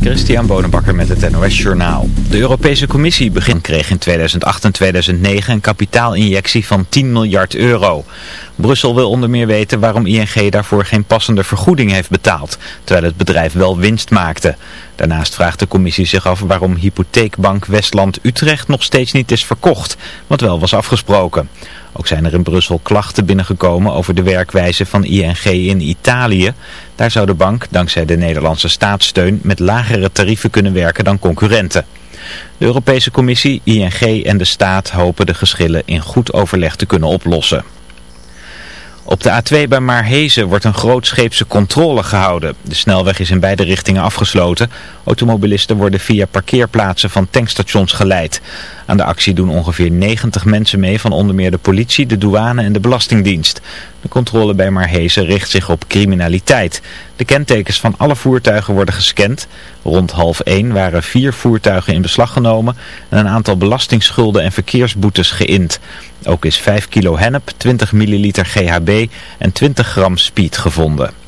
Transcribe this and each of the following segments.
Christian Bonenbakker met het NOS Journaal. De Europese Commissie begint kreeg in 2008 en 2009 een kapitaalinjectie van 10 miljard euro. Brussel wil onder meer weten waarom ING daarvoor geen passende vergoeding heeft betaald, terwijl het bedrijf wel winst maakte. Daarnaast vraagt de commissie zich af waarom hypotheekbank Westland Utrecht nog steeds niet is verkocht, wat wel was afgesproken. Ook zijn er in Brussel klachten binnengekomen over de werkwijze van ING in Italië. Daar zou de bank, dankzij de Nederlandse staatssteun, met lagere tarieven kunnen werken dan concurrenten. De Europese Commissie, ING en de staat hopen de geschillen in goed overleg te kunnen oplossen. Op de A2 bij Maarhezen wordt een grootscheepse controle gehouden. De snelweg is in beide richtingen afgesloten. Automobilisten worden via parkeerplaatsen van tankstations geleid. Aan de actie doen ongeveer 90 mensen mee van onder meer de politie, de douane en de belastingdienst. De controle bij Marhezen richt zich op criminaliteit. De kentekens van alle voertuigen worden gescand. Rond half 1 waren vier voertuigen in beslag genomen en een aantal belastingsschulden en verkeersboetes geïnd. Ook is 5 kilo hennep, 20 milliliter GHB en 20 gram speed gevonden.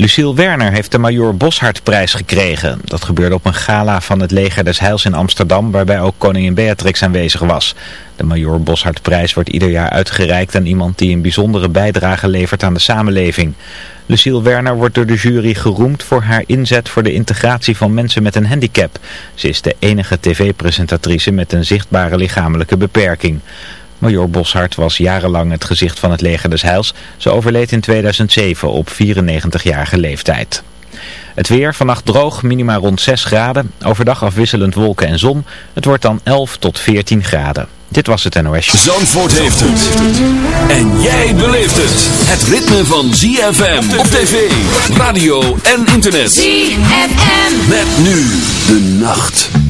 Lucille Werner heeft de Major Boshartprijs gekregen. Dat gebeurde op een gala van het Leger des Heils in Amsterdam, waarbij ook koningin Beatrix aanwezig was. De Major Boshartprijs wordt ieder jaar uitgereikt aan iemand die een bijzondere bijdrage levert aan de samenleving. Lucille Werner wordt door de jury geroemd voor haar inzet voor de integratie van mensen met een handicap. Ze is de enige tv-presentatrice met een zichtbare lichamelijke beperking. Major Boshart was jarenlang het gezicht van het leger des Heils. Ze overleed in 2007 op 94-jarige leeftijd. Het weer, vannacht droog, minima rond 6 graden. Overdag afwisselend wolken en zon. Het wordt dan 11 tot 14 graden. Dit was het NOS. Zandvoort heeft het. En jij beleeft het. Het ritme van ZFM op tv, radio en internet. ZFM. Met nu de nacht.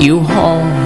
you home.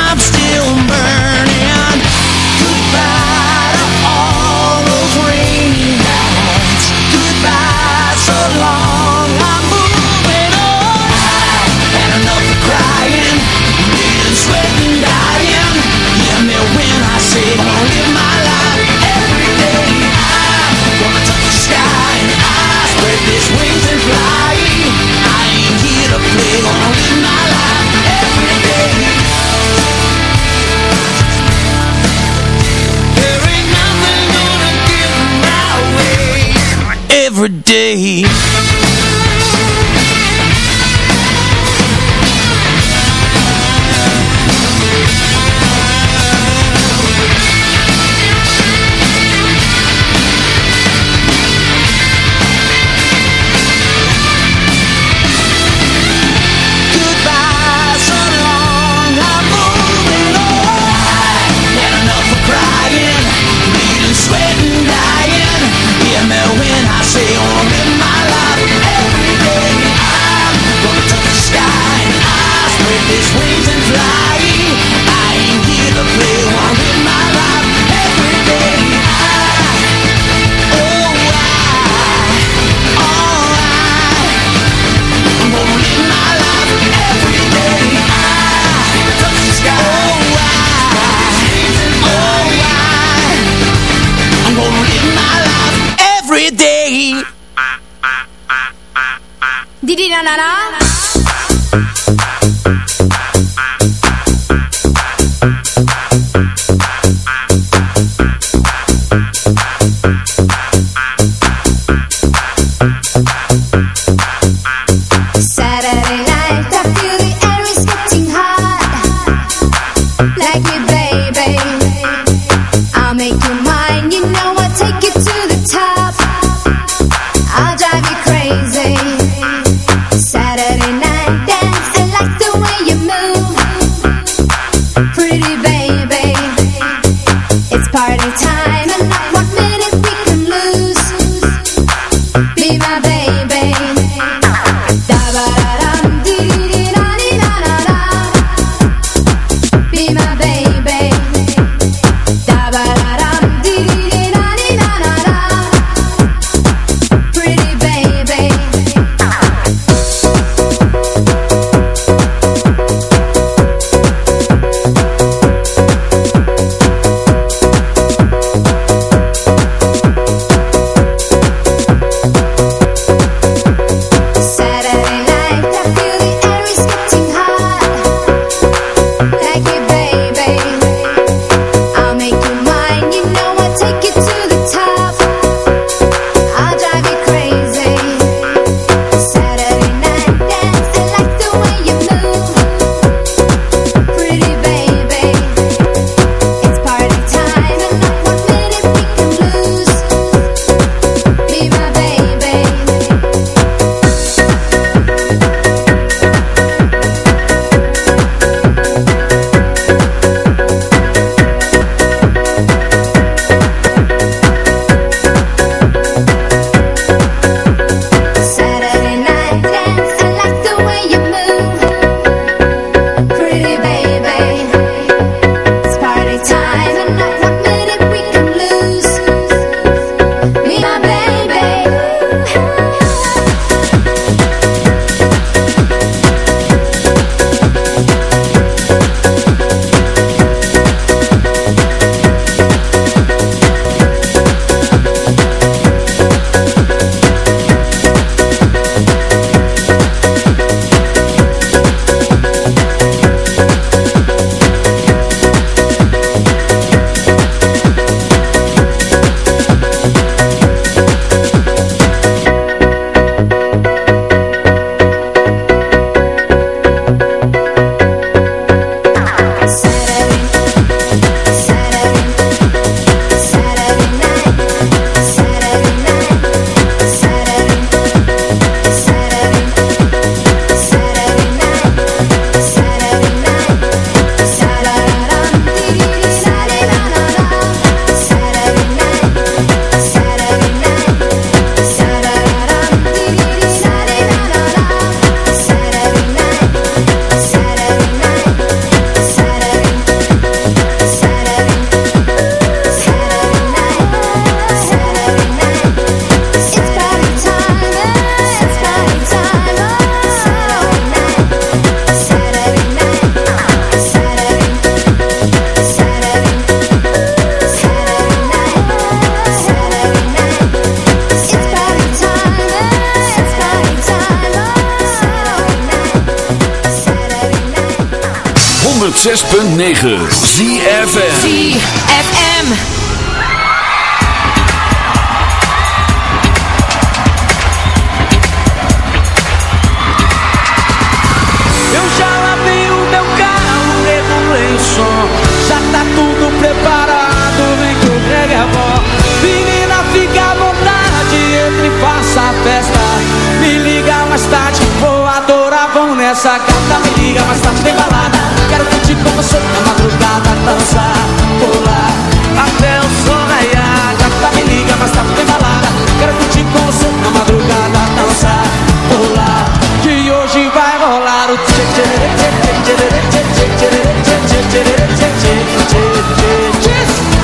day 106.9 ZFM ZFM Já tá tudo preparado, vem que eu pegue a vó. Menina, fica à vontade, entre e faça a festa. Me liga mais tarde, vou adorar, vão nessa casa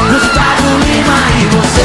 Gustavo Lima e você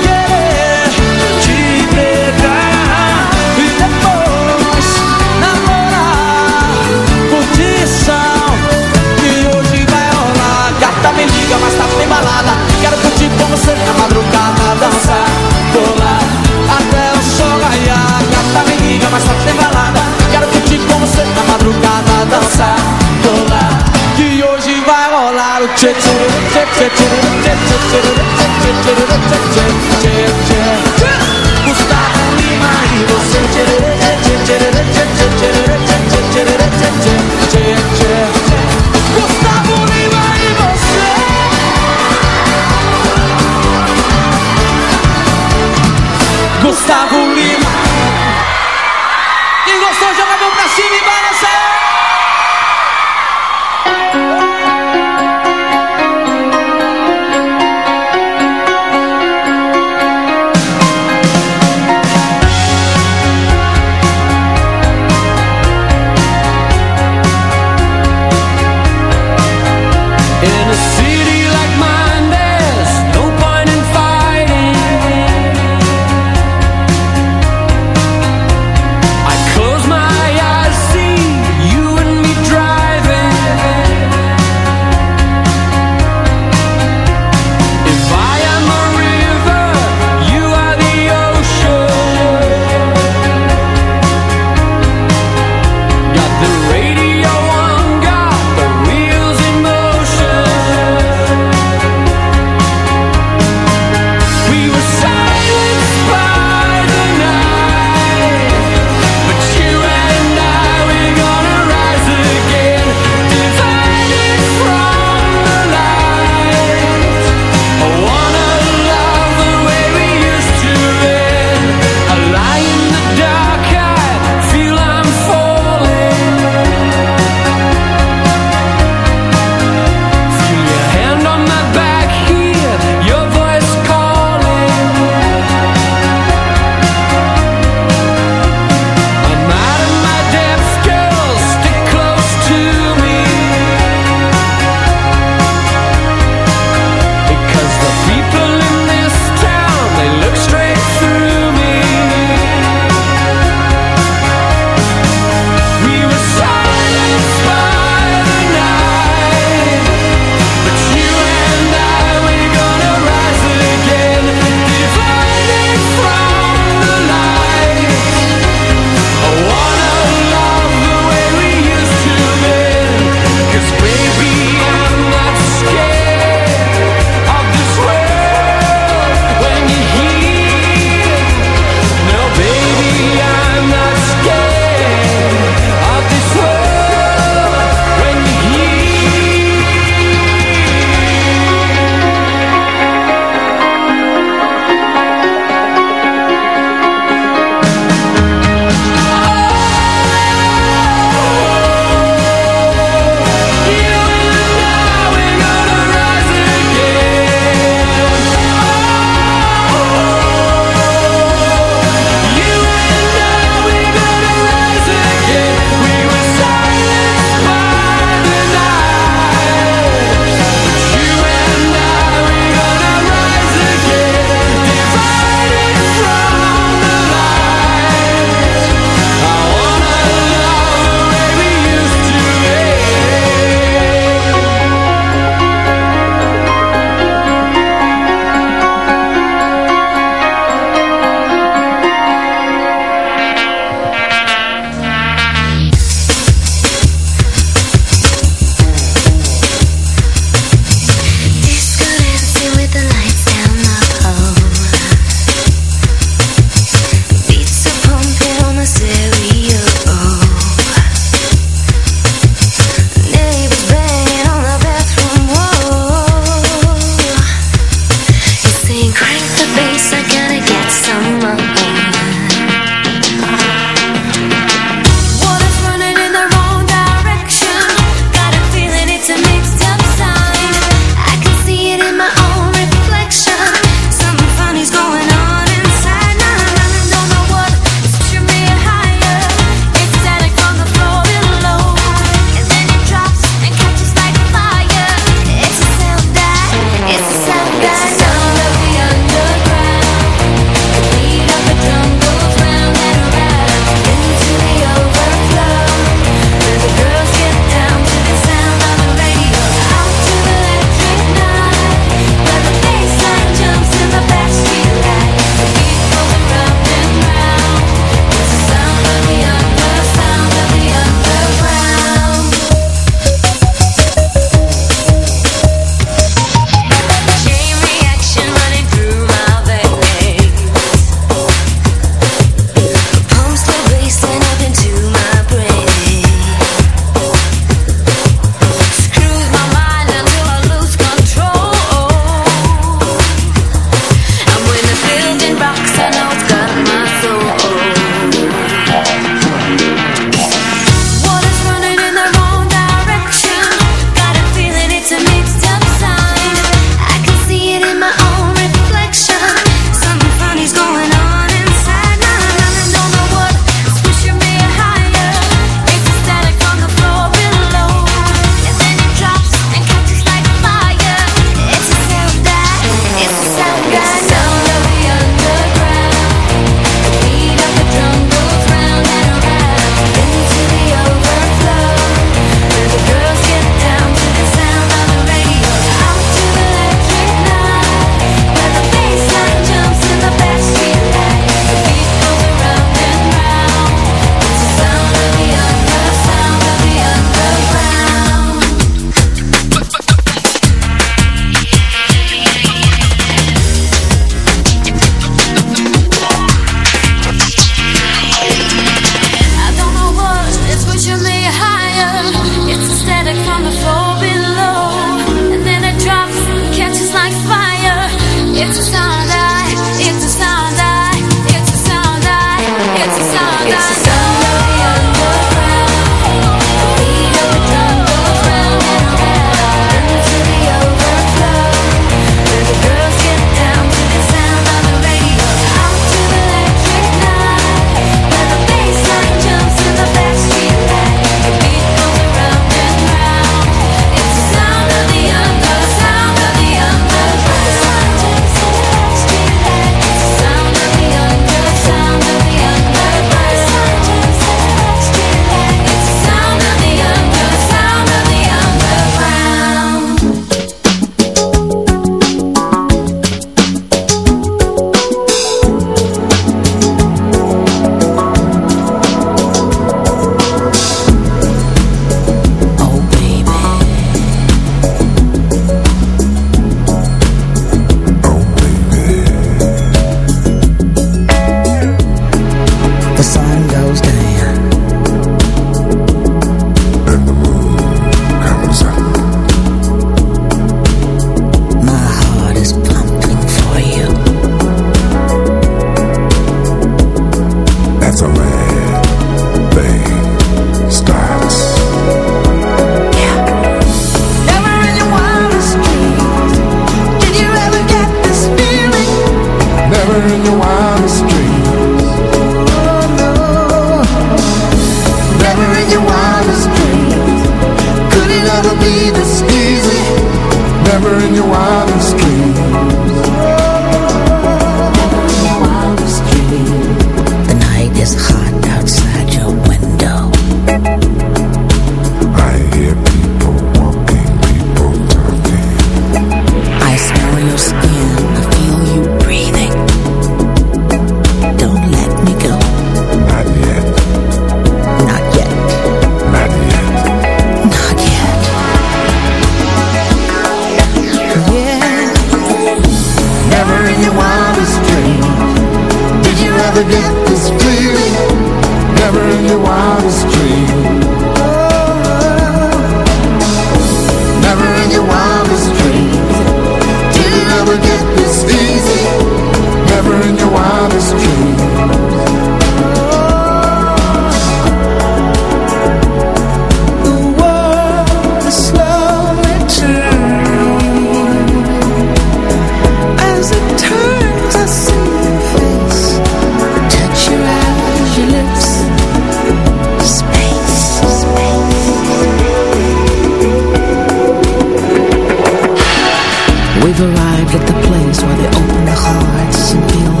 where they open their hearts and feel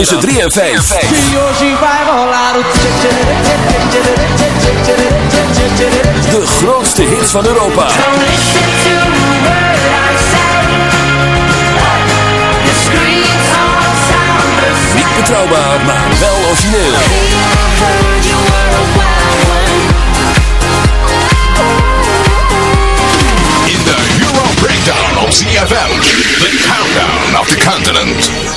tussen en De grootste hits van Europa. Niet betrouwbaar, maar wel origineel. In de Euro Breakdown op CFL the countdown of the continent.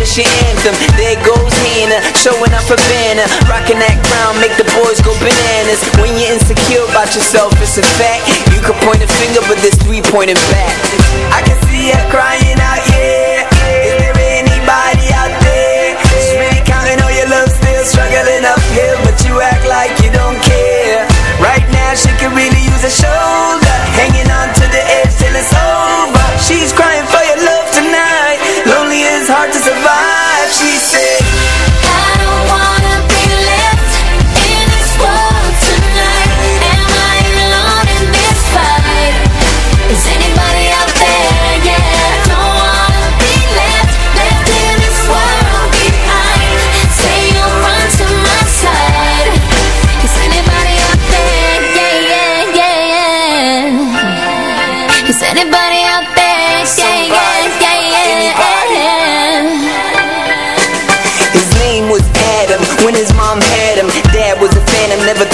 the your anthem There goes Hannah, showing up for Banner Rocking that crown, make the boys go bananas. When you're insecure about yourself, it's a fact. You can point a finger, but there's three pointing back. I can see her crying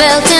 felt